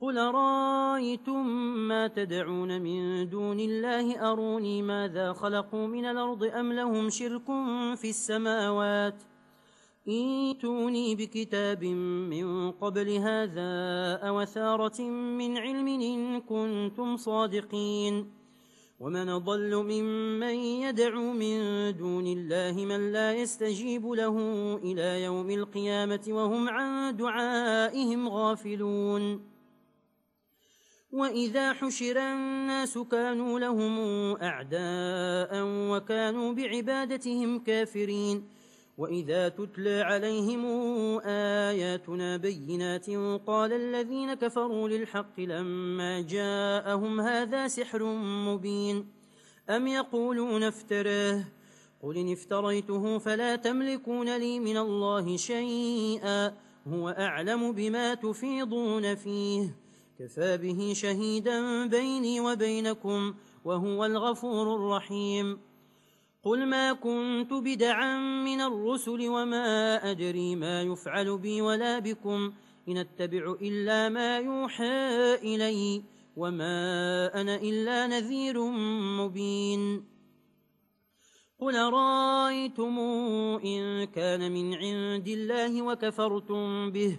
قل رأيتم ما تدعون من دون الله؟ أروني ماذا خلقوا من الأرض أم لهم شرك في السماوات إيتوني بكتاب من قبل هذا أوثارة من علم إن كنتم صادقين ومن ضل ممن يدعو من دون الله من لا يستجيب له إلى يوم القيامة وهم عن دعائهم غافلون وَإِذَا حُشِرَ النَّاسُ كَانُوا لَهُمْ أَعْدَاءً وَكَانُوا بِعِبَادَتِهِمْ كَافِرِينَ وَإِذَا تُتْلَى عَلَيْهِمْ آيَاتُنَا بَيِّنَاتٍ قَالَ الَّذِينَ كَفَرُوا لِلْحَقِّ لَمَّا جَاءَهُمْ هَذَا سِحْرٌ مُبِينٌ أَمْ يَقُولُونَ افْتَرَاهُ قُلْ إِنِ افْتَرَيْتُهُ فَلَا تَمْلِكُونَ لِي مِنَ اللَّهِ شَيْئًا هُوَ أَعْلَمُ بِمَا تُفِيضُونَ فِيهِ كفى به شهيدا بيني وبينكم وهو الغفور الرحيم. قل ما كنت بدعا من الرسل وما أدري ما يفعل بي ولا بكم إن أتبع إلا ما يوحى إلي وما أنا إلا نذير مبين. قل رأيتم إن كان من عند الله وكفرتم به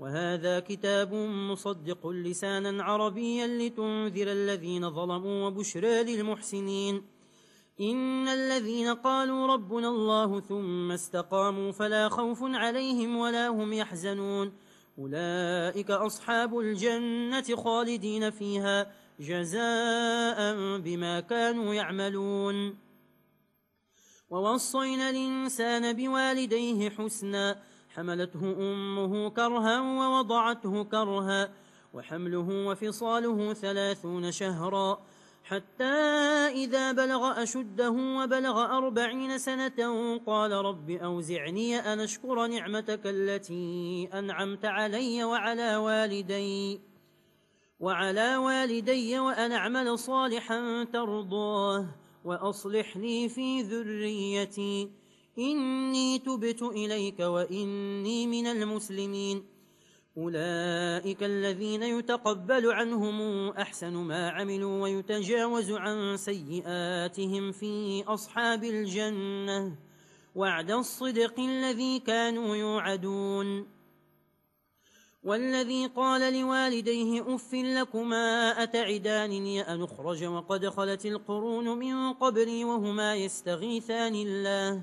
وهذا كتاب مصدق لسانا عربيا لتنذر الذين ظلموا وبشرى للمحسنين. إن الذين قالوا ربنا الله ثم استقاموا فلا خوف عليهم ولا هم يحزنون. أولئك أصحاب الجنة خالدين فيها جزاء بما كانوا يعملون. ووصينا الإنسان بوالديه حسناً حملته أمه كرها ووضعته كرها وحمله وفصاله ثلاثون شهرا حتى إذا بلغ أشده وبلغ أربعين سنة قال رب أوزعني أن أشكر نعمتك التي أنعمت علي وعلى والدي وعلى والدي وأن أعمل صالحا ترضاه وأصلح لي في ذريتي إني تبت إليك وإني من المسلمين. أولئك الذين يتقبل عنهم أحسن ما عملوا ويتجاوز عن سيئاتهم في أصحاب الجنة. وعد الصدق الذي كانوا يوعدون. والذي قال لوالديه أف لكما أتعدانني أن أخرج وقد خلت القرون من قبري وهما يستغيثان الله.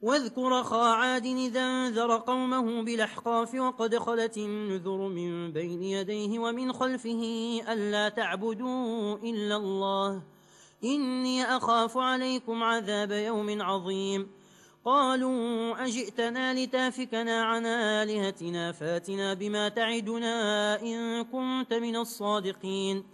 واذكر أخا عاد إذا أنذر قومه بالأحقاف وقد خلت النذر من بين يديه ومن خلفه ألا تعبدوا إلا الله. إني أخاف عليكم عذاب يوم عظيم. قالوا أجئتنا لتافكنا عن آلهتنا فاتنا بما تعدنا إن كنت من الصادقين.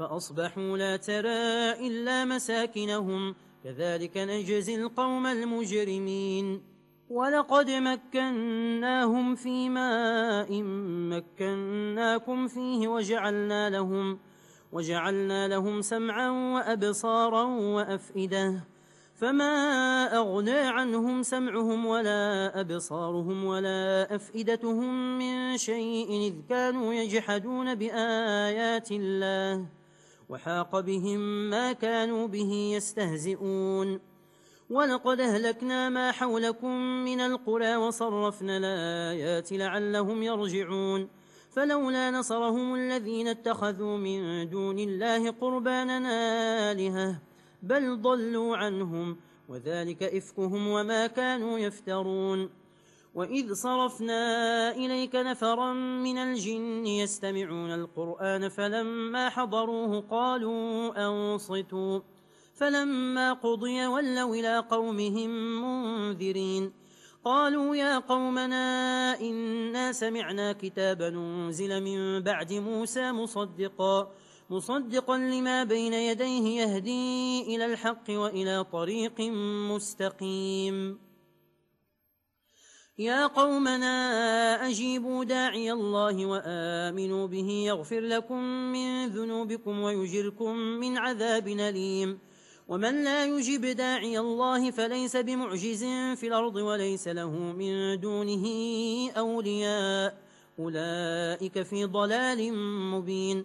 فأصبحوا لا ترى إلا مساكنهم. كذلك نجزي القوم المجرمين. ولقد مكناهم في ماء مكناكم فيه وجعلنا لهم وجعلنا لهم سمعا وأبصارا وأفئدة. فما أغنى عنهم سمعهم ولا أبصارهم ولا أفئدتهم من شيء إذ كانوا يجحدون بآيات الله. وحاق بهم ما كانوا به يستهزئون. ولقد أهلكنا ما حولكم من القرى وصرفنا الآيات لعلهم يرجعون. فلولا نصرهم الذين اتخذوا من دون الله قرباننا آلهة بل ضلوا عنهم وذلك إفكهم وما كانوا يفترون. وإذ صرفنا إليك نفرا من الجن يستمعون القرآن فلما حضروه قالوا أنصتوا فلما قضي ولوا إلى قومهم منذرين قالوا يا قومنا إنا سمعنا كتابا ننزل من بعد موسى مصدقا مصدقا لما بين يديه يهدي إلى الحق وإلى طريق مستقيم يا قومنا أجيبوا داعي الله وآمنوا به يغفر لكم من ذنوبكم ويجركم من عذاب نليم ومن لا يجيب داعي الله فليس بمعجز في الأرض وليس له من دونه أولياء. أولئك في ضلال مبين.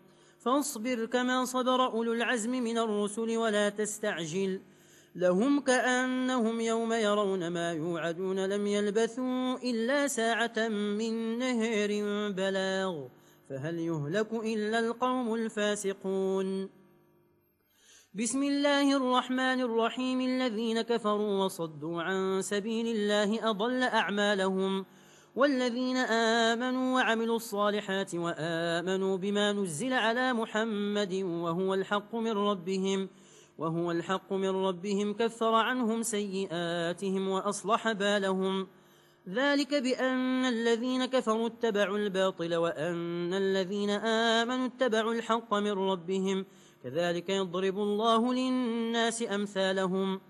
فاصبر كما صبر أولو العزم من الرسل ولا تستعجل لهم كأنهم يوم يرون ما يوعدون لم يلبثوا إلا ساعة من نهر بلاغ فهل يهلك إلا القوم الفاسقون بسم الله الرحمن الرحيم الذين كفروا وصدوا عن سبيل الله أضل أعمالهم وصدوا والذين آمنوا وعملوا الصالحات وآمنوا بما نزل على محمد وهو الحق من ربهم وهو الحق من ربهم كفر عنهم سيئاتهم وأصلح بالهم. ذلك بأن الذين كفروا اتبعوا الباطل وأن الذين آمنوا اتبعوا الحق من ربهم. كذلك يضرب الله للناس أمثالهم.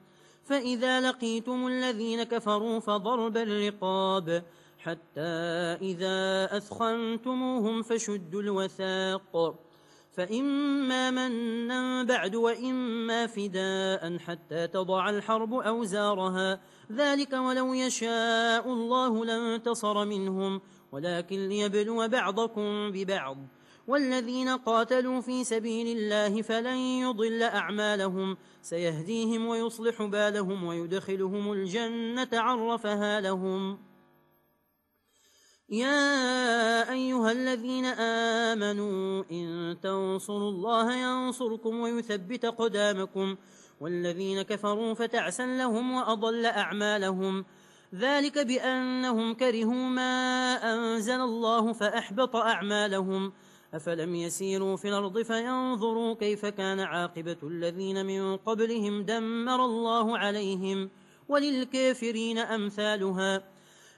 فإذا لقيتم الذين كفروا فضرب الرقاب. حتى إذا أثخنتموهم فشدوا الوثاق فإما منا بعد وإما فداء حتى تضع الحرب أوزارها. ذلك ولو يشاء الله لانتصر منهم ولكن ليبلو بعضكم ببعض. والذين قاتلوا في سبيل الله فلن يضل أعمالهم. سيهديهم ويصلح بالهم ويدخلهم الجنة عرفها لهم. يا أيها الذين آمنوا إن تنصروا الله ينصركم ويثبت قدامكم والذين كفروا فتعسا لهم وأضل أعمالهم ذلك بأنهم كرهوا ما أنزل الله فأحبط أعمالهم أفلم يسيروا في الأرض فينظروا كيف كان عاقبة الذين من قبلهم دمر الله عليهم وللكافرين أمثالها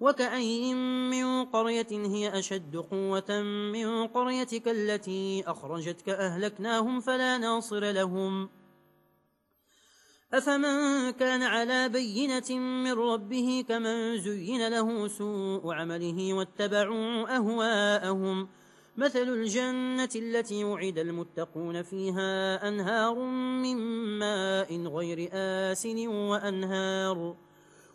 وكأين من قرية هي أشد قوة من قريتك التي أخرجتك أهلكناهم فلا ناصر لهم أفمن كان على بينة من ربه كمن زين له سوء عمله واتبعوا أهواءهم مثل الجنة التي وعد المتقون فيها أنهار من ماء غير آسن وأنهار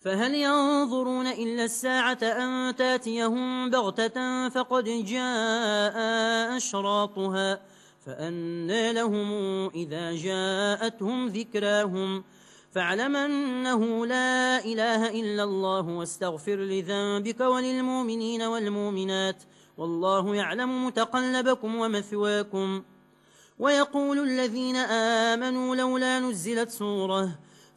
فهل ينظرون إلا الساعة أن تأتيهم بغتة فقد جاء أشراطها فأنا لهم إذا جاءتهم ذكراهم فاعلم أنه لا إله إلا الله واستغفر لذنبك وللمؤمنين والمؤمنات والله يعلم متقلبكم ومثواكم ويقول الذين آمنوا لولا نزلت سورة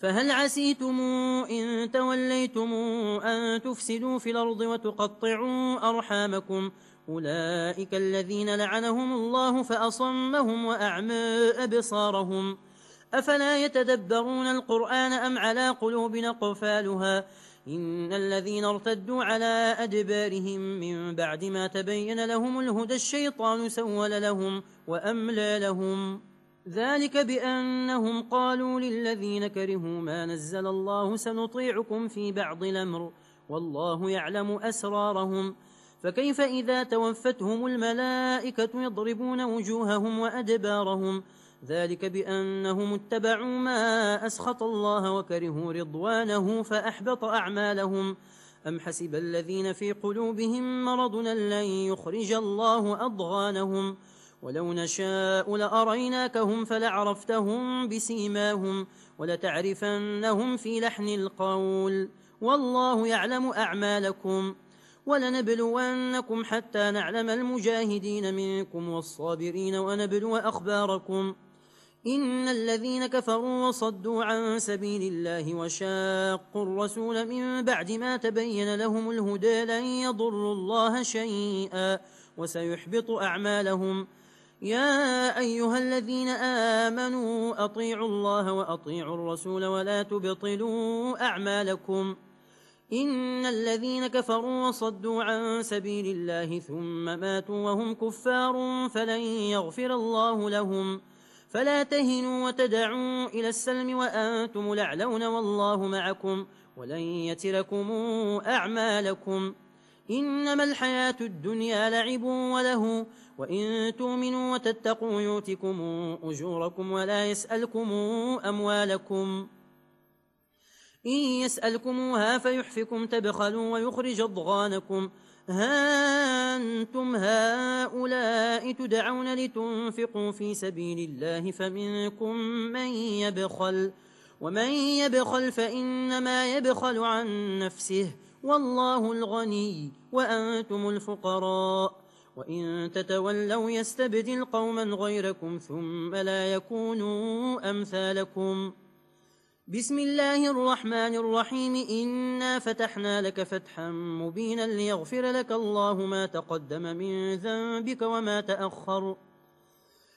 فهل عسيتم إن توليتم أن تفسدوا في الأرض وتقطعوا أرحامكم؟ أولئك الذين لعنهم الله فأصمهم وأعمى أبصارهم. أفلا يتدبرون القرآن أم على قلوب نقفالها إن الذين ارتدوا على أدبارهم من بعد ما تبين لهم الهدى الشيطان سول لهم وأملى لهم. ذلك بأنهم قالوا للذين كرهوا ما نزل الله سنطيعكم في بعض الأمر والله يعلم أسرارهم فكيف إذا توفتهم الملائكة يضربون وجوههم وأدبارهم ذلك بأنهم اتبعوا ما أسخط الله وكرهوا رضوانه فأحبط أعمالهم أم حسب الذين في قلوبهم مرضنا لن يخرج الله أضغانهم ولو نشاء لأريناكهم فلعرفتهم بسيماهم ولتعرفنهم في لحن القول. والله يعلم أعمالكم ولنبلونكم حتى نعلم المجاهدين منكم والصابرين ونبلو أخباركم. إن الذين كفروا وصدوا عن سبيل الله وشاقوا الرسول من بعد ما تبين لهم الهدى لن يضروا الله شيئا وسيحبط أعمالهم يا أيها الذين آمنوا أطيعوا الله وأطيعوا الرسول ولا تبطلوا أعمالكم إن الذين كفروا وصدوا عن سبيل الله ثم ماتوا وهم كفار فلن يغفر الله لهم فلا تهنوا وتدعوا إلى السلم وأنتم لعلون والله معكم ولن يتركم أعمالكم إنما الحياة الدنيا لعب وله وإن تؤمنوا وتتقوا يوتكم أجوركم ولا يسألكم أموالكم. إن يسألكموها فيحفكم تبخلوا ويخرج أضغانكم. أنتم هؤلاء تدعون لتنفقوا في سبيل الله فمنكم من يبخل ومن يبخل فإنما يبخل عن نفسه. والله الغني وأنتم الفقراء. وإن تتولوا يستبدل قوما غيركم ثم لا يكونوا أمثالكم. بسم الله الرحمن الرحيم. إنا فتحنا لك فتحا مبينا ليغفر لك الله ما تقدم من ذنبك وما تأخر.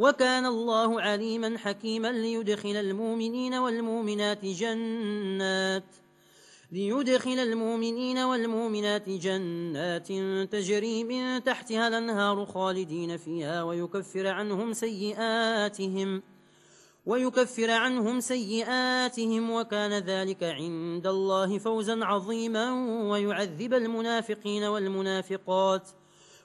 وكان الله عليما حكيما ليدخل المؤمنين والمؤمنات جنات ليدخل المؤمنين والمؤمنات جنات تجري من تحتها الأنهار خالدين فيها ويكفر عنهم سيئاتهم ويكفر عنهم سيئاتهم وكان ذلك عند الله فوزا عظيما ويعذب المنافقين والمنافقات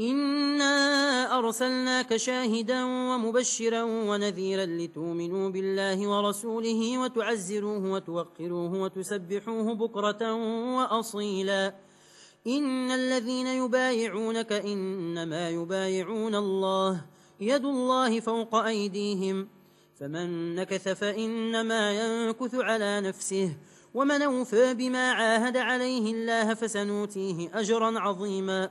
إنا أرسلناك شاهدا ومبشرا ونذيرا لتؤمنوا بالله ورسوله وتعزروه وتوقروه وتسبحوه بكرة وأصيلا إن الذين يبايعونك إنما يبايعون الله يد الله فوق أيديهم فمن نكث فإنما ينكث على نفسه ومن أوفى بما عاهد عليه الله فسنوتيه أجرا عظيما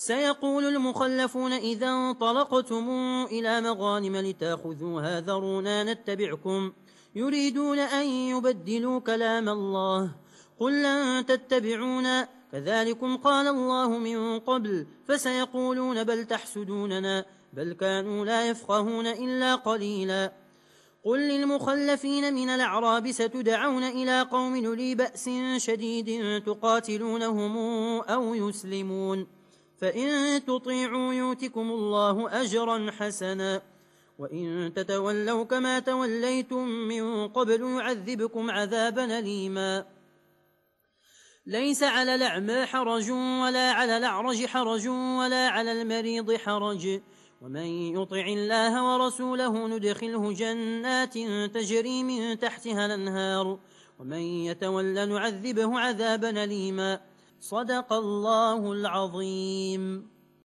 سيقول المخلفون إذا انطلقتم إلى مغانم لتأخذوها ذرونا نتبعكم يريدون أن يبدلوا كلام الله قل لن تتبعونا كذلكم قال الله من قبل فسيقولون بل تحسدوننا بل كانوا لا يفقهون إلا قليلا قل للمخلفين من الأعراب ستدعون إلى قوم لبأس بأس شديد تقاتلونهم أو يسلمون فإن تطيعوا يوتكم الله أجرا حسنا وإن تتولوا كما توليتم من قبل يعذبكم عذابا ليما ليس على الأعمى حرج ولا على الأعرج حرج ولا على المريض حرج ومن يطع الله ورسوله ندخله جنات تجري من تحتها الانهار ومن يتولى نعذبه عذابا ليما صدق الله العظيم